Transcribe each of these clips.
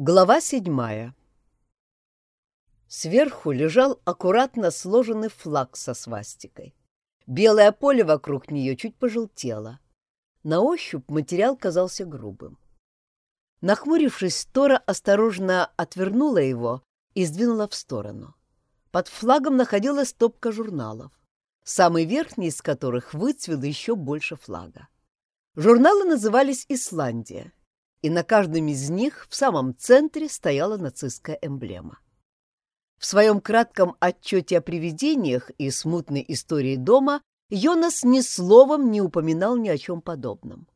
Глава седьмая Сверху лежал аккуратно сложенный флаг со свастикой. Белое поле вокруг нее чуть пожелтело. На ощупь материал казался грубым. Нахмурившись, Тора осторожно отвернула его и сдвинула в сторону. Под флагом находилась стопка журналов, самый верхний из которых выцвел еще больше флага. Журналы назывались «Исландия», и на каждом из них в самом центре стояла нацистская эмблема. В своем кратком отчете о привидениях и смутной истории дома Йонас ни словом не упоминал ни о чем подобном.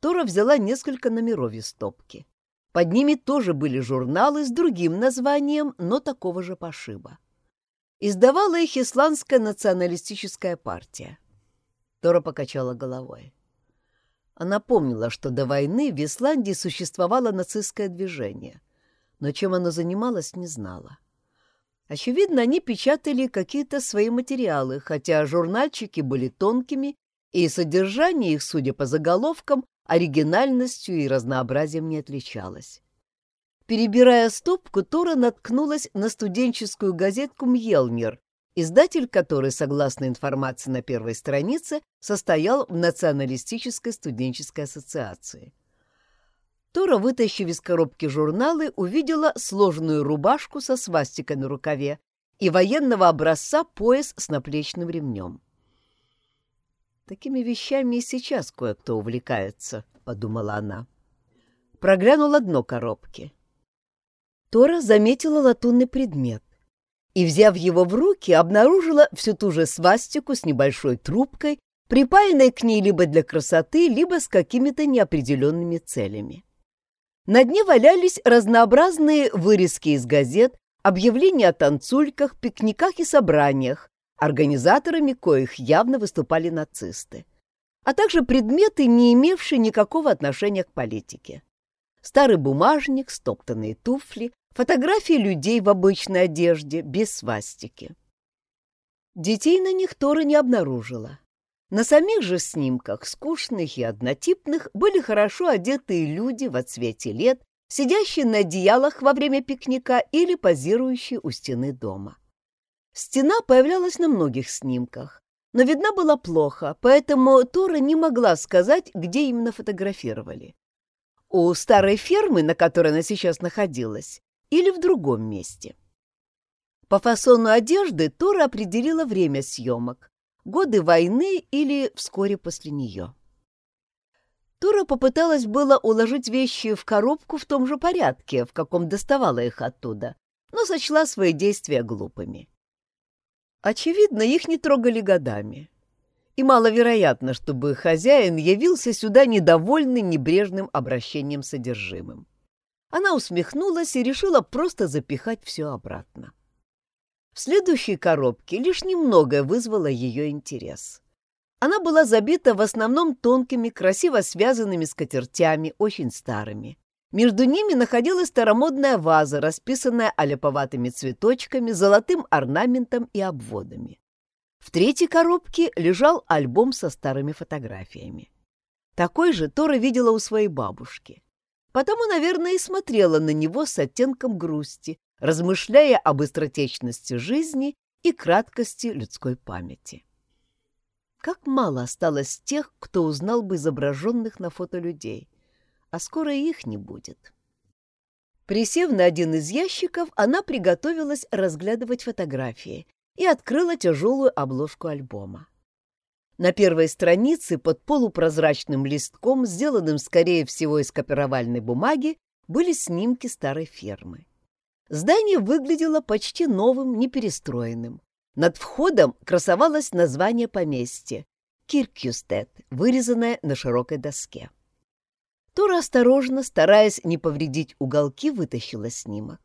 Тора взяла несколько номеров из стопки. Под ними тоже были журналы с другим названием, но такого же пошиба. Издавала их Исландская националистическая партия. Тора покачала головой. Она помнила, что до войны в Исландии существовало нацистское движение, но чем оно занималось, не знала. Очевидно, они печатали какие-то свои материалы, хотя журнальчики были тонкими, и содержание их, судя по заголовкам, оригинальностью и разнообразием не отличалось. Перебирая стопку, Тора наткнулась на студенческую газетку «Мьелнир», издатель которой, согласно информации на первой странице, состоял в Националистической студенческой ассоциации. Тора, вытащив из коробки журналы, увидела сложную рубашку со свастикой на рукаве и военного образца пояс с наплечным ремнем. «Такими вещами и сейчас кое-кто увлекается», — подумала она. Проглянула дно коробки. Тора заметила латунный предмет и, взяв его в руки, обнаружила всю ту же свастику с небольшой трубкой, припаянной к ней либо для красоты, либо с какими-то неопределенными целями. На дне валялись разнообразные вырезки из газет, объявления о танцульках, пикниках и собраниях, организаторами коих явно выступали нацисты, а также предметы, не имевшие никакого отношения к политике. Старый бумажник, стоптанные туфли, фотографии людей в обычной одежде, без свастики. Детей на них Тора не обнаружила. На самих же снимках, скучных и однотипных, были хорошо одетые люди в отсвете лет, сидящие на одеялах во время пикника или позирующие у стены дома. Стена появлялась на многих снимках, но видна была плохо, поэтому Тора не могла сказать, где именно фотографировали. У старой фермы, на которой она сейчас находилась, или в другом месте. По фасону одежды Тора определила время съемок — годы войны или вскоре после нее. Тора попыталась было уложить вещи в коробку в том же порядке, в каком доставала их оттуда, но сочла свои действия глупыми. Очевидно, их не трогали годами. И маловероятно, чтобы хозяин явился сюда недовольный небрежным обращением содержимым. Она усмехнулась и решила просто запихать все обратно. В следующей коробке лишь немногое вызвало ее интерес. Она была забита в основном тонкими, красиво связанными скатертями, очень старыми. Между ними находилась старомодная ваза, расписанная аляповатыми цветочками, золотым орнаментом и обводами. В третьей коробке лежал альбом со старыми фотографиями. Такой же Тора видела у своей бабушки. Потому, наверное, и смотрела на него с оттенком грусти, размышляя о быстротечности жизни и краткости людской памяти. Как мало осталось тех, кто узнал бы изображенных на фото людей, а скоро их не будет. Присев на один из ящиков, она приготовилась разглядывать фотографии и открыла тяжелую обложку альбома. На первой странице под полупрозрачным листком, сделанным, скорее всего, из копировальной бумаги, были снимки старой фермы. Здание выглядело почти новым, неперестроенным. Над входом красовалось название поместья — Киркюстед, вырезанное на широкой доске. Тора осторожно, стараясь не повредить уголки, вытащила снимок.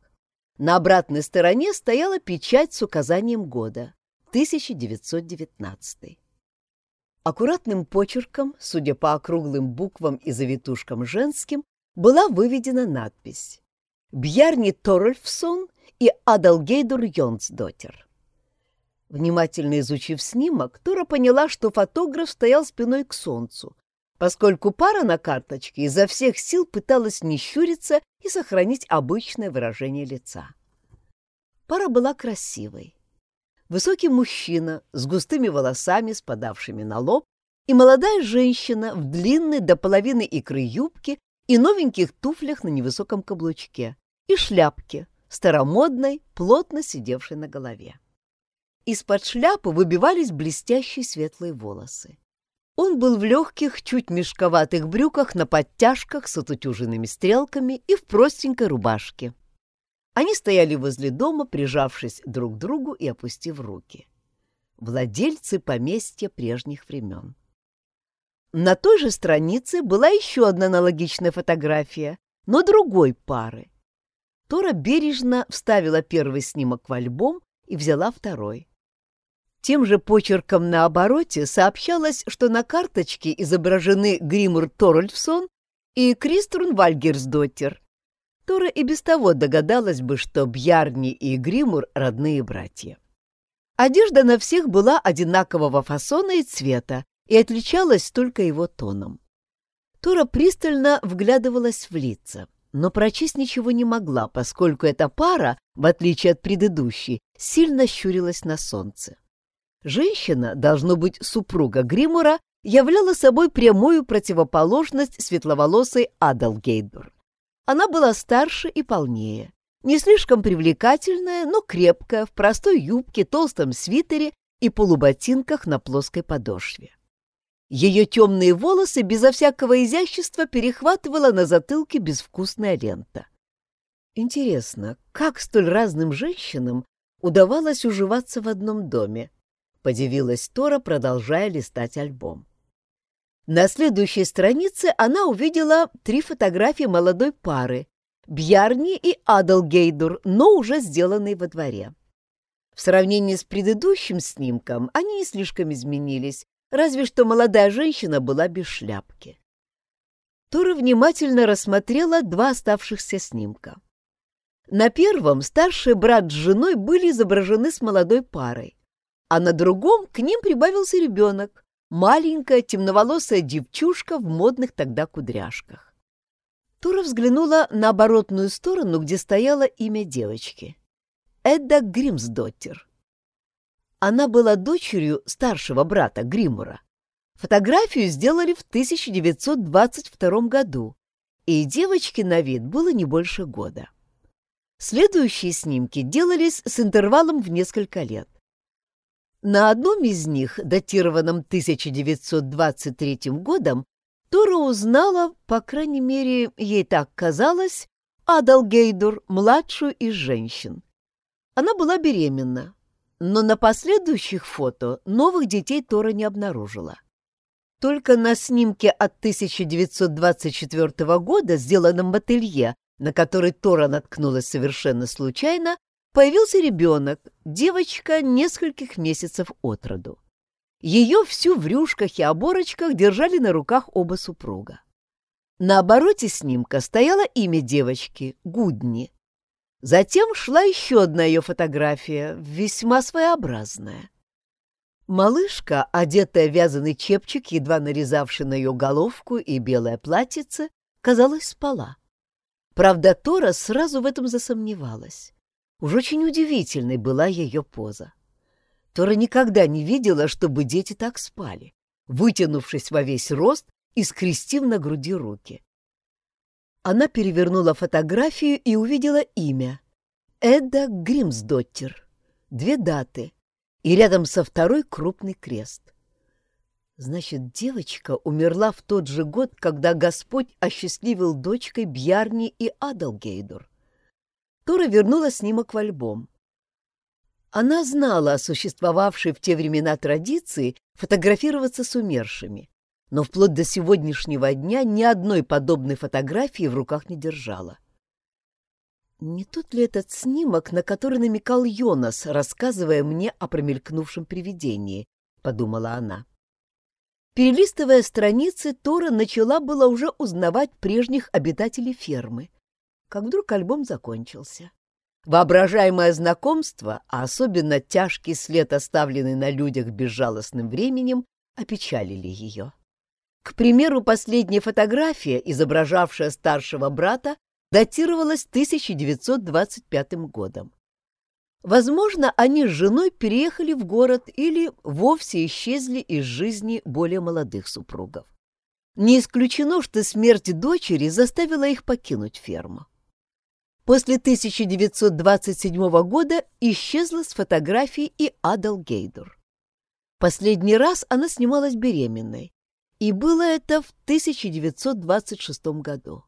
На обратной стороне стояла печать с указанием года — 1919. Аккуратным почерком, судя по округлым буквам и завитушкам женским, была выведена надпись «Бьярни Торольфсон и Адалгейдур Йонсдотер». Внимательно изучив снимок, Тора поняла, что фотограф стоял спиной к солнцу, поскольку пара на карточке изо всех сил пыталась не щуриться и сохранить обычное выражение лица. Пара была красивой. Высокий мужчина с густыми волосами, спадавшими на лоб, и молодая женщина в длинной до половины икры юбке и новеньких туфлях на невысоком каблучке, и шляпке, старомодной, плотно сидевшей на голове. Из-под шляпы выбивались блестящие светлые волосы. Он был в легких, чуть мешковатых брюках на подтяжках с отутюженными стрелками и в простенькой рубашке. Они стояли возле дома, прижавшись друг к другу и опустив руки. Владельцы поместья прежних времен. На той же странице была еще одна аналогичная фотография, но другой пары. Тора бережно вставила первый снимок в альбом и взяла второй. Тем же почерком на обороте сообщалось, что на карточке изображены Гримур Торольфсон и Криструн Вальгерсдоттер. Тора и без того догадалась бы, что Бьярни и Гримур — родные братья. Одежда на всех была одинакового фасона и цвета и отличалась только его тоном. Тора пристально вглядывалась в лица, но прочесть ничего не могла, поскольку эта пара, в отличие от предыдущей, сильно щурилась на солнце. Женщина, должно быть супруга Гримура, являла собой прямую противоположность светловолосой Адалгейдбур. Она была старше и полнее, не слишком привлекательная, но крепкая, в простой юбке, толстом свитере и полуботинках на плоской подошве. Ее темные волосы безо всякого изящества перехватывала на затылке безвкусная лента. Интересно, как столь разным женщинам удавалось уживаться в одном доме? Подивилась Тора, продолжая листать альбом. На следующей странице она увидела три фотографии молодой пары — Бьярни и Адалгейдур, но уже сделанные во дворе. В сравнении с предыдущим снимком они не слишком изменились, разве что молодая женщина была без шляпки. Тора внимательно рассмотрела два оставшихся снимка. На первом старший брат с женой были изображены с молодой парой, а на другом к ним прибавился ребенок, маленькая темноволосая девчушка в модных тогда кудряшках. Тура взглянула на оборотную сторону, где стояло имя девочки. Эдда Гримсдоттер. Она была дочерью старшего брата Гримура. Фотографию сделали в 1922 году, и девочке на вид было не больше года. Следующие снимки делались с интервалом в несколько лет. На одном из них, датированном 1923 годом, Тора узнала, по крайней мере, ей так казалось, Адалгейдур, младшую из женщин. Она была беременна, но на последующих фото новых детей Тора не обнаружила. Только на снимке от 1924 года, сделанном в ателье, на который Тора наткнулась совершенно случайно, появился ребенок, девочка нескольких месяцев от роду. Ее всю в рюшках и оборочках держали на руках оба супруга. На обороте снимка стояло имя девочки — Гудни. Затем шла еще одна ее фотография, весьма своеобразная. Малышка, одетая в вязаный чепчик, едва нарезавший на ее головку и белое платьице, казалось, спала. Правда, Тора сразу в этом засомневалась. Уж очень удивительной была ее поза. Тора никогда не видела, чтобы дети так спали, вытянувшись во весь рост и скрестив на груди руки. Она перевернула фотографию и увидела имя — Эда Гримсдоттер. Две даты и рядом со второй крупный крест. Значит, девочка умерла в тот же год, когда Господь осчастливил дочкой Бьярни и Адалгейдур. Тора вернула снимок в альбом. Она знала о существовавшей в те времена традиции фотографироваться с умершими, но вплоть до сегодняшнего дня ни одной подобной фотографии в руках не держала. Не тот ли этот снимок, на который намекал Йонас, рассказывая мне о промелькнувшем привидении, — подумала она. Перелистывая страницы, Тора начала было уже узнавать прежних обитателей фермы, как вдруг альбом закончился. Воображаемое знакомство, а особенно тяжкий след, оставленный на людях безжалостным временем, опечалили ее. К примеру, последняя фотография, изображавшая старшего брата, датировалась 1925 годом. Возможно, они с женой переехали в город или вовсе исчезли из жизни более молодых супругов. Не исключено, что смерть дочери заставила их покинуть ферму. После 1927 года исчезла с фотографий и Адал Гейдур. Последний раз она снималась беременной, и было это в 1926 году.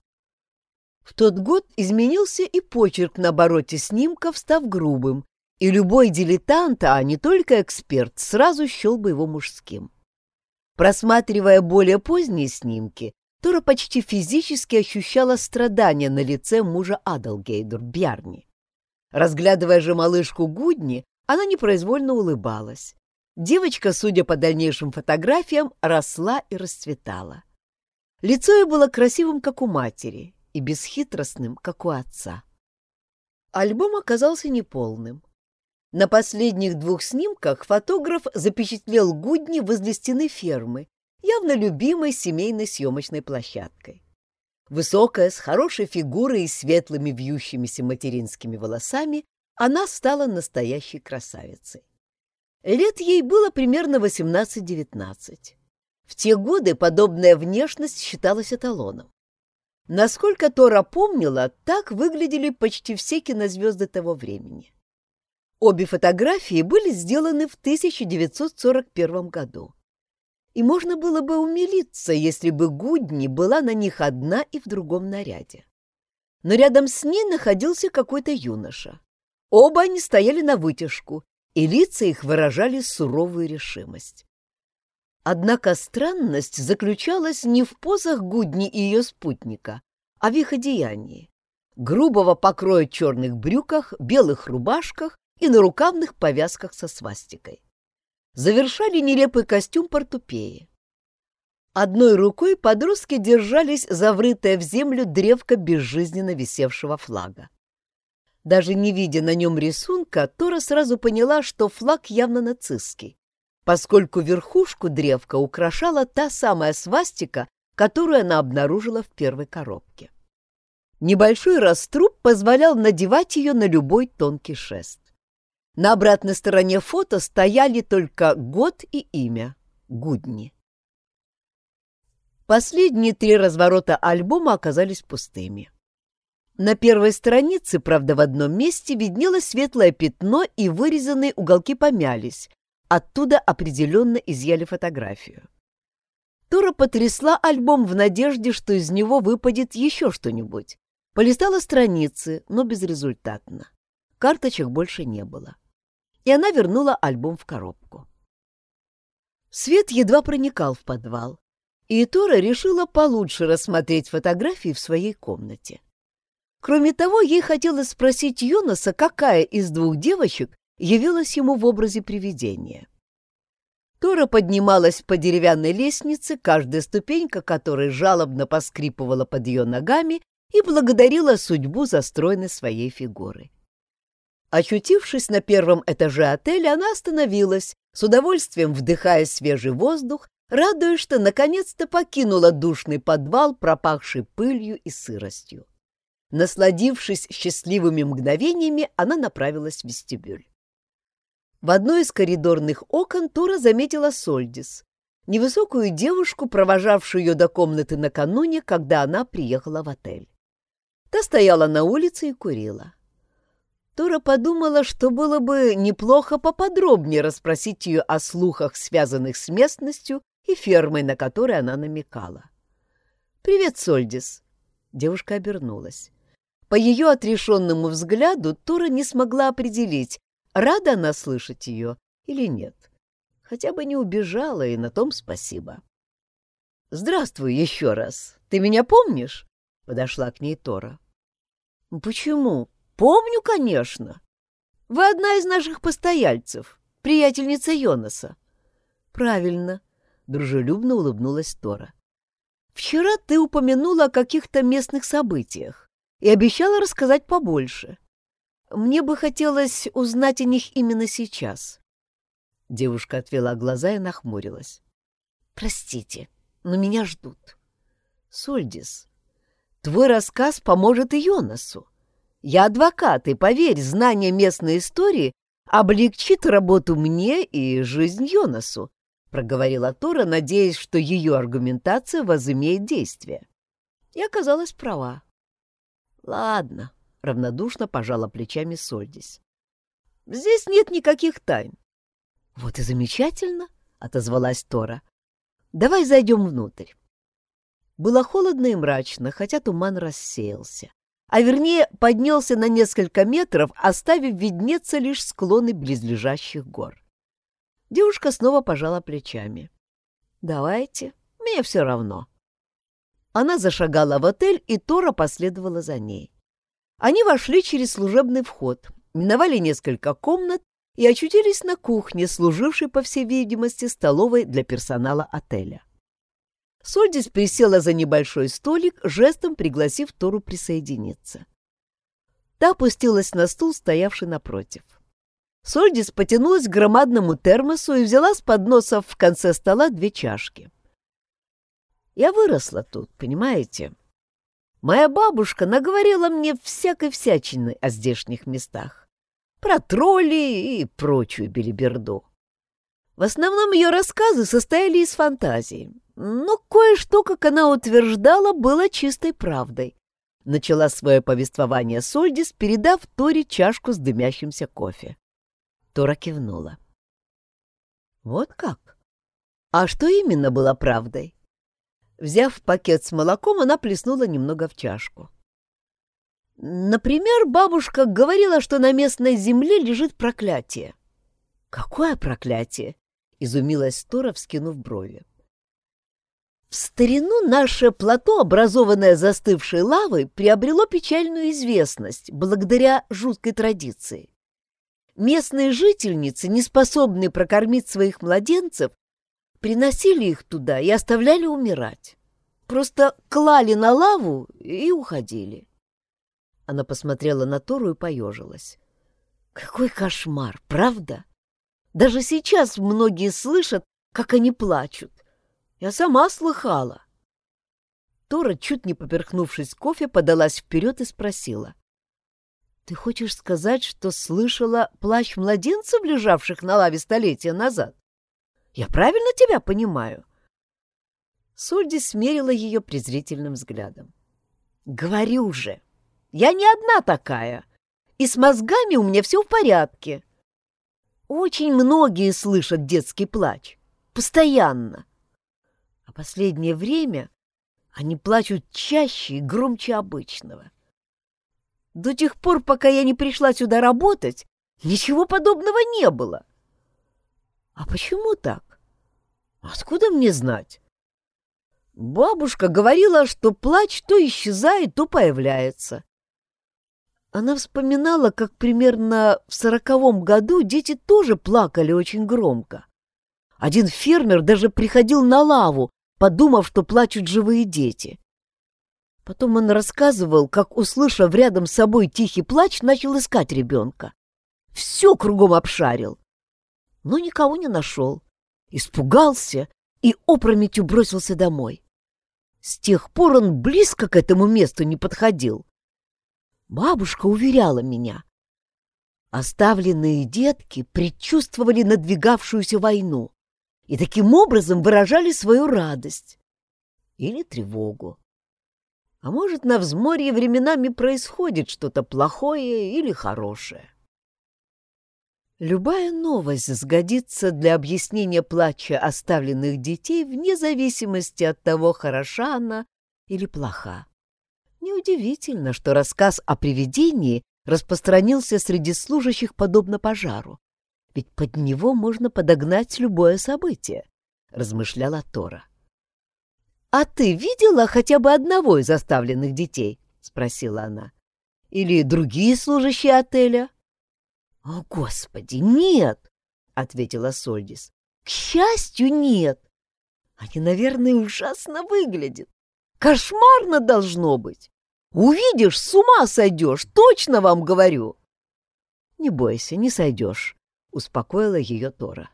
В тот год изменился и почерк на обороте снимков, став грубым, и любой дилетант, а не только эксперт, сразу счел бы его мужским. Просматривая более поздние снимки, Тора почти физически ощущала страдания на лице мужа Адалгейдур, Бьярни. Разглядывая же малышку Гудни, она непроизвольно улыбалась. Девочка, судя по дальнейшим фотографиям, росла и расцветала. Лицо ее было красивым, как у матери, и бесхитростным, как у отца. Альбом оказался неполным. На последних двух снимках фотограф запечатлел Гудни возле стены фермы, явно любимой семейной съемочной площадкой. Высокая, с хорошей фигурой и светлыми вьющимися материнскими волосами, она стала настоящей красавицей. Лет ей было примерно 18-19. В те годы подобная внешность считалась эталоном. Насколько Тора помнила, так выглядели почти все кинозвезды того времени. Обе фотографии были сделаны в 1941 году. И можно было бы умилиться, если бы Гудни была на них одна и в другом наряде. Но рядом с ней находился какой-то юноша. Оба они стояли на вытяжку, и лица их выражали суровую решимость. Однако странность заключалась не в позах Гудни и ее спутника, а в их одеянии. Грубого покроя черных брюках, белых рубашках и на рукавных повязках со свастикой. Завершали нелепый костюм портупеи. Одной рукой подростки держались за врытое в землю древко безжизненно висевшего флага. Даже не видя на нем рисунка, Тора сразу поняла, что флаг явно нацистский поскольку верхушку древка украшала та самая свастика, которую она обнаружила в первой коробке. Небольшой раструб позволял надевать ее на любой тонкий шест. На обратной стороне фото стояли только год и имя — Гудни. Последние три разворота альбома оказались пустыми. На первой странице, правда, в одном месте виднелось светлое пятно и вырезанные уголки помялись, Оттуда определенно изъяли фотографию. Тора потрясла альбом в надежде, что из него выпадет еще что-нибудь. Полистала страницы, но безрезультатно. Карточек больше не было. И она вернула альбом в коробку. Свет едва проникал в подвал, и Тора решила получше рассмотреть фотографии в своей комнате. Кроме того, ей хотелось спросить Йонаса, какая из двух девочек явилась ему в образе привидения. Тора поднималась по деревянной лестнице, каждая ступенька которой жалобно поскрипывала под ее ногами и благодарила судьбу за стройность своей фигуры. Очутившись на первом этаже отеля, она остановилась, с удовольствием вдыхая свежий воздух, радуясь, что наконец-то покинула душный подвал, пропахший пылью и сыростью. Насладившись счастливыми мгновениями, она направилась в вестибюль. В одной из коридорных окон Тура заметила Сольдис, невысокую девушку, провожавшую ее до комнаты накануне, когда она приехала в отель. Та стояла на улице и курила. Тора подумала, что было бы неплохо поподробнее расспросить ее о слухах, связанных с местностью и фермой, на которой она намекала. «Привет, Сольдис!» Девушка обернулась. По ее отрешенному взгляду Тора не смогла определить, Рада она слышать ее или нет? Хотя бы не убежала, и на том спасибо. «Здравствуй еще раз. Ты меня помнишь?» — подошла к ней Тора. «Почему? Помню, конечно. Вы одна из наших постояльцев, приятельница Йонаса». «Правильно», — дружелюбно улыбнулась Тора. «Вчера ты упомянула о каких-то местных событиях и обещала рассказать побольше. Мне бы хотелось узнать о них именно сейчас. Девушка отвела глаза и нахмурилась. Простите, но меня ждут. Сольдис, твой рассказ поможет и Йонасу. Я адвокат, и, поверь, знание местной истории облегчит работу мне и жизнь Йонасу, — проговорила Тора, надеясь, что ее аргументация возымеет действие. И оказалась права. «Ладно», — равнодушно пожала плечами Сольдис. «Здесь нет никаких тайн». «Вот и замечательно», — отозвалась Тора. «Давай зайдем внутрь». Было холодно и мрачно, хотя туман рассеялся а вернее поднялся на несколько метров, оставив виднеться лишь склоны близлежащих гор. Девушка снова пожала плечами. «Давайте, мне все равно». Она зашагала в отель, и Тора последовала за ней. Они вошли через служебный вход, миновали несколько комнат и очутились на кухне, служившей, по всей видимости, столовой для персонала отеля. Сольдис присела за небольшой столик, жестом пригласив Тору присоединиться. Та опустилась на стул, стоявший напротив. Сольдис потянулась к громадному термосу и взяла с подноса в конце стола две чашки. «Я выросла тут, понимаете? Моя бабушка наговорила мне всякой всячины о здешних местах, про тролли и прочую белиберду. В основном ее рассказы состояли из фантазий, но кое-что, как она утверждала, было чистой правдой. Начала свое повествование Сольдис, передав Торе чашку с дымящимся кофе. Тора кивнула. «Вот как? А что именно было правдой?» Взяв пакет с молоком, она плеснула немного в чашку. Например, бабушка говорила, что на местной земле лежит проклятие. «Какое проклятие?» — изумилась Тора, вскинув брови. В старину наше плато, образованное застывшей лавой, приобрело печальную известность благодаря жуткой традиции. Местные жительницы, не способные прокормить своих младенцев, приносили их туда и оставляли умирать. Просто клали на лаву и уходили. Она посмотрела на Тору и поежилась. Какой кошмар, правда? Даже сейчас многие слышат, как они плачут. Я сама слыхала. Тора, чуть не поперхнувшись кофе, подалась вперед и спросила. — Ты хочешь сказать, что слышала плач младенцев, лежавших на лаве столетия назад? Я правильно тебя понимаю? Сольди смерила ее презрительным взглядом. — Говорю же, я не одна такая, и с мозгами у меня все в порядке. Очень многие слышат детский плач. Постоянно. — последнее время они плачут чаще и громче обычного. До тех пор, пока я не пришла сюда работать, ничего подобного не было. А почему так? Откуда мне знать? Бабушка говорила, что плач то исчезает, то появляется. Она вспоминала, как примерно в сороковом году дети тоже плакали очень громко. Один фермер даже приходил на лаву, подумав, что плачут живые дети. Потом он рассказывал, как, услышав рядом с собой тихий плач, начал искать ребенка. Все кругом обшарил, но никого не нашел. Испугался и опрометью бросился домой. С тех пор он близко к этому месту не подходил. Бабушка уверяла меня. Оставленные детки предчувствовали надвигавшуюся войну и таким образом выражали свою радость или тревогу. А может, на взморье временами происходит что-то плохое или хорошее. Любая новость сгодится для объяснения плача оставленных детей вне зависимости от того, хороша она или плоха. Неудивительно, что рассказ о привидении распространился среди служащих подобно пожару ведь под него можно подогнать любое событие, — размышляла Тора. — А ты видела хотя бы одного из оставленных детей? — спросила она. — Или другие служащие отеля? — О, Господи, нет! — ответила Сольдис. — К счастью, нет. Они, наверное, ужасно выглядят. Кошмарно должно быть. Увидишь, с ума сойдешь, точно вам говорю. — Не бойся, не сойдешь, успокоила ее Тора.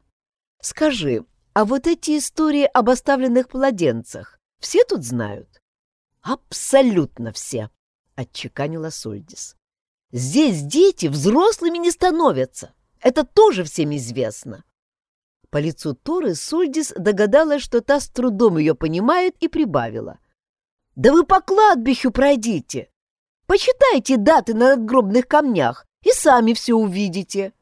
«Скажи, А вот эти истории об оставленных младенцах все тут знают? Абсолютно все, отчеканила Сольдис. Здесь дети взрослыми не становятся. Это тоже всем известно. По лицу Торы Сольдис догадалась, что та с трудом ее понимает, и прибавила. «Да вы по кладбищу пройдите! Почитайте даты на надгробных камнях и сами все увидите!»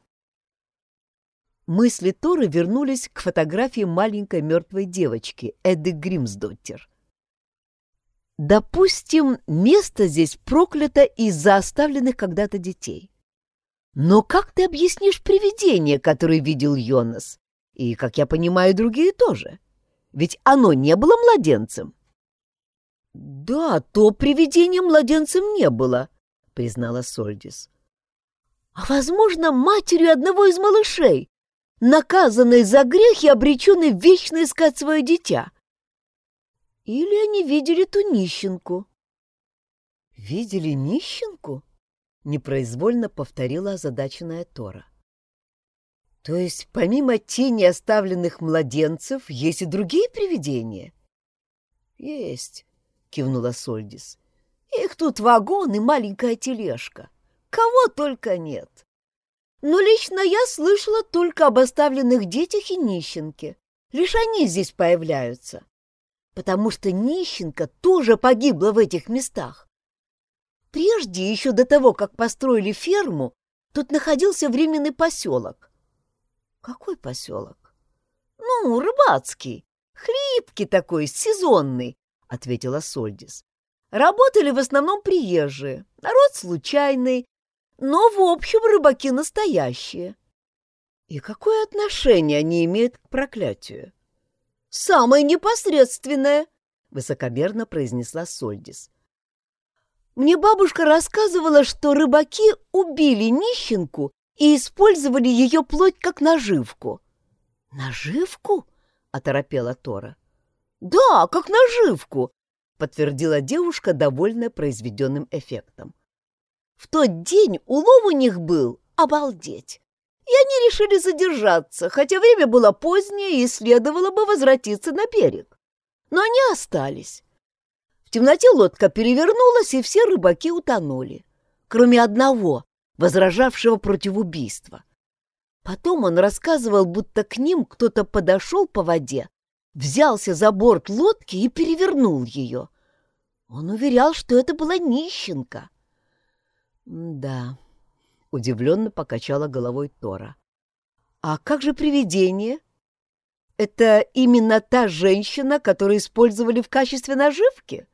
Мысли Торы вернулись к фотографии маленькой мертвой девочки Эды Гримсдоттер. Допустим, место здесь проклято из-за оставленных когда-то детей. Но как ты объяснишь привидение, которое видел Йонас? И, как я понимаю, другие тоже. Ведь оно не было младенцем. Да, то привидение младенцем не было, признала Сольдис. А, возможно, матерью одного из малышей, наказанной за грех и обреченной вечно искать свое дитя. Или они видели ту нищенку. Видели нищенку? Непроизвольно повторила озадаченная Тора. То есть помимо тени оставленных младенцев есть и другие привидения? Есть, кивнула Сольдис. Их тут вагон и маленькая тележка. Кого только нет. Но лично я слышала только об оставленных детях и нищенке. Лишь они здесь появляются. Потому что нищенка тоже погибла в этих местах. Прежде, еще до того, как построили ферму, тут находился временный поселок. Какой поселок? Ну, рыбацкий. Хлипкий такой, сезонный, ответила Сольдис. Работали в основном приезжие, народ случайный, но в общем рыбаки настоящие. И какое отношение они имеют к проклятию? Самое непосредственное, высокомерно произнесла Сольдис. Мне бабушка рассказывала, что рыбаки убили нищенку и использовали ее плоть как наживку. «Наживку?» — оторопела Тора. «Да, как наживку!» — подтвердила девушка, довольная произведенным эффектом. «В тот день улов у них был обалдеть, и они решили задержаться, хотя время было позднее и следовало бы возвратиться на берег. Но они остались. В темноте лодка перевернулась, и все рыбаки утонули, кроме одного, возражавшего против убийства. Потом он рассказывал, будто к ним кто-то подошел по воде, взялся за борт лодки и перевернул ее. Он уверял, что это была нищенка. «Да», — удивленно покачала головой Тора. «А как же привидение? Это именно та женщина, которую использовали в качестве наживки?»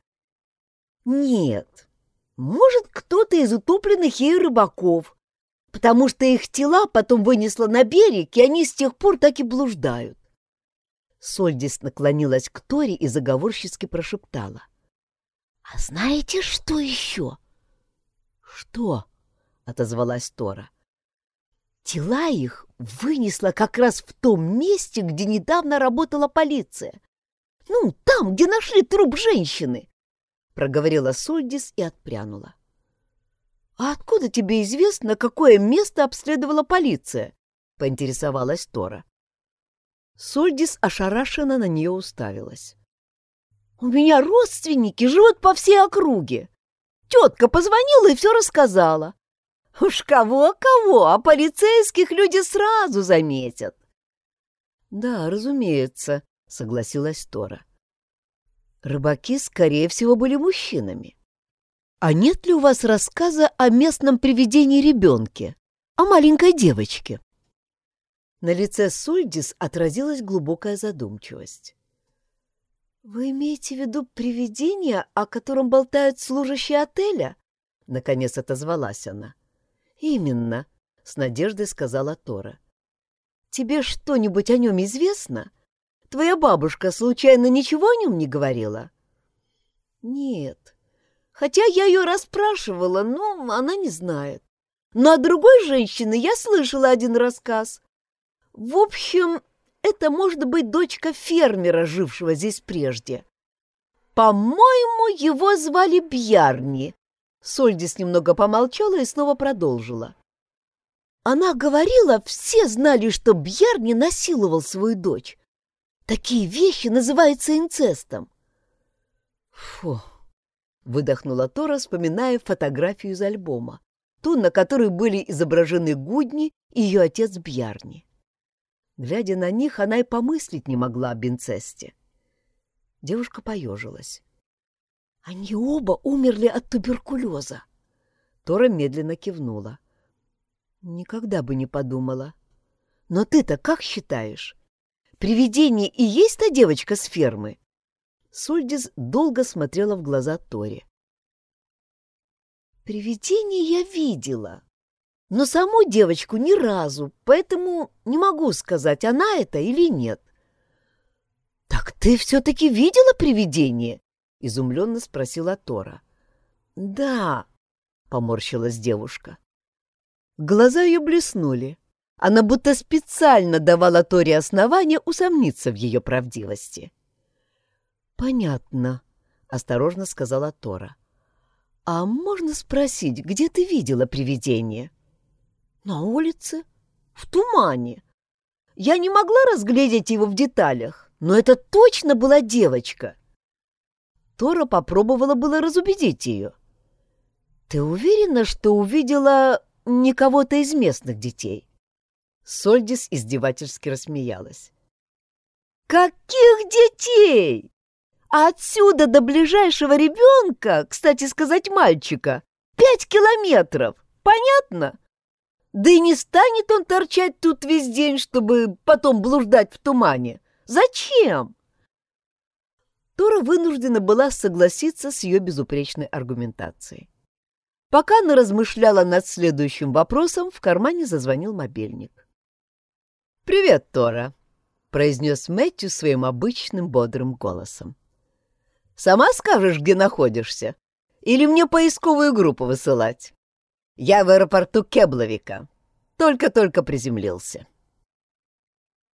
«Нет, может, кто-то из утопленных ею рыбаков, потому что их тела потом вынесло на берег, и они с тех пор так и блуждают. Сольдис наклонилась к Торе и заговорчески прошептала. — А знаете, что еще? — Что? — отозвалась Тора. — Тела их вынесла как раз в том месте, где недавно работала полиция. Ну, там, где нашли труп женщины проговорила Сольдис и отпрянула. «А откуда тебе известно, какое место обследовала полиция?» — поинтересовалась Тора. Сольдис ошарашенно на нее уставилась. «У меня родственники живут по всей округе. Тетка позвонила и все рассказала. Уж кого-кого, а полицейских люди сразу заметят». «Да, разумеется», — согласилась Тора рыбаки, скорее всего, были мужчинами. А нет ли у вас рассказа о местном привидении ребенке, о маленькой девочке? На лице Сульдис отразилась глубокая задумчивость. «Вы имеете в виду привидение, о котором болтают служащие отеля?» Наконец отозвалась она. «Именно», — с надеждой сказала Тора. «Тебе что-нибудь о нем известно? Твоя бабушка случайно ничего о нем не говорила? Нет. Хотя я ее расспрашивала, но она не знает. Но от другой женщины я слышала один рассказ. В общем, это может быть дочка фермера, жившего здесь прежде. По-моему, его звали Бьярни. Сольдис немного помолчала и снова продолжила. Она говорила, все знали, что Бьярни насиловал свою дочь. Такие вещи называются инцестом. Фу, выдохнула Тора, вспоминая фотографию из альбома, ту, на которой были изображены Гудни и ее отец Бьярни. Глядя на них, она и помыслить не могла об инцесте. Девушка поежилась. Они оба умерли от туберкулеза. Тора медленно кивнула. Никогда бы не подумала. Но ты-то как считаешь? Привидение и есть та девочка с фермы? Сульдис долго смотрела в глаза Тори. Привидение я видела, но саму девочку ни разу, поэтому не могу сказать, она это или нет. «Так ты все-таки видела привидение?» — изумленно спросила Тора. «Да», — поморщилась девушка. Глаза ее блеснули. Она будто специально давала Торе основания усомниться в ее правдивости. «Понятно», — осторожно сказала Тора. «А можно спросить, где ты видела привидение?» «На улице, в тумане. Я не могла разглядеть его в деталях, но это точно была девочка». Тора попробовала было разубедить ее. «Ты уверена, что увидела не кого-то из местных детей?» Сольдис издевательски рассмеялась. «Каких детей? Отсюда до ближайшего ребенка, кстати сказать, мальчика, пять километров, понятно? Да и не станет он торчать тут весь день, чтобы потом блуждать в тумане. Зачем?» Тора вынуждена была согласиться с ее безупречной аргументацией. Пока она размышляла над следующим вопросом, в кармане зазвонил мобильник. «Привет, Тора», — произнес Мэтью своим обычным бодрым голосом. «Сама скажешь, где находишься? Или мне поисковую группу высылать? Я в аэропорту Кебловика. Только-только приземлился».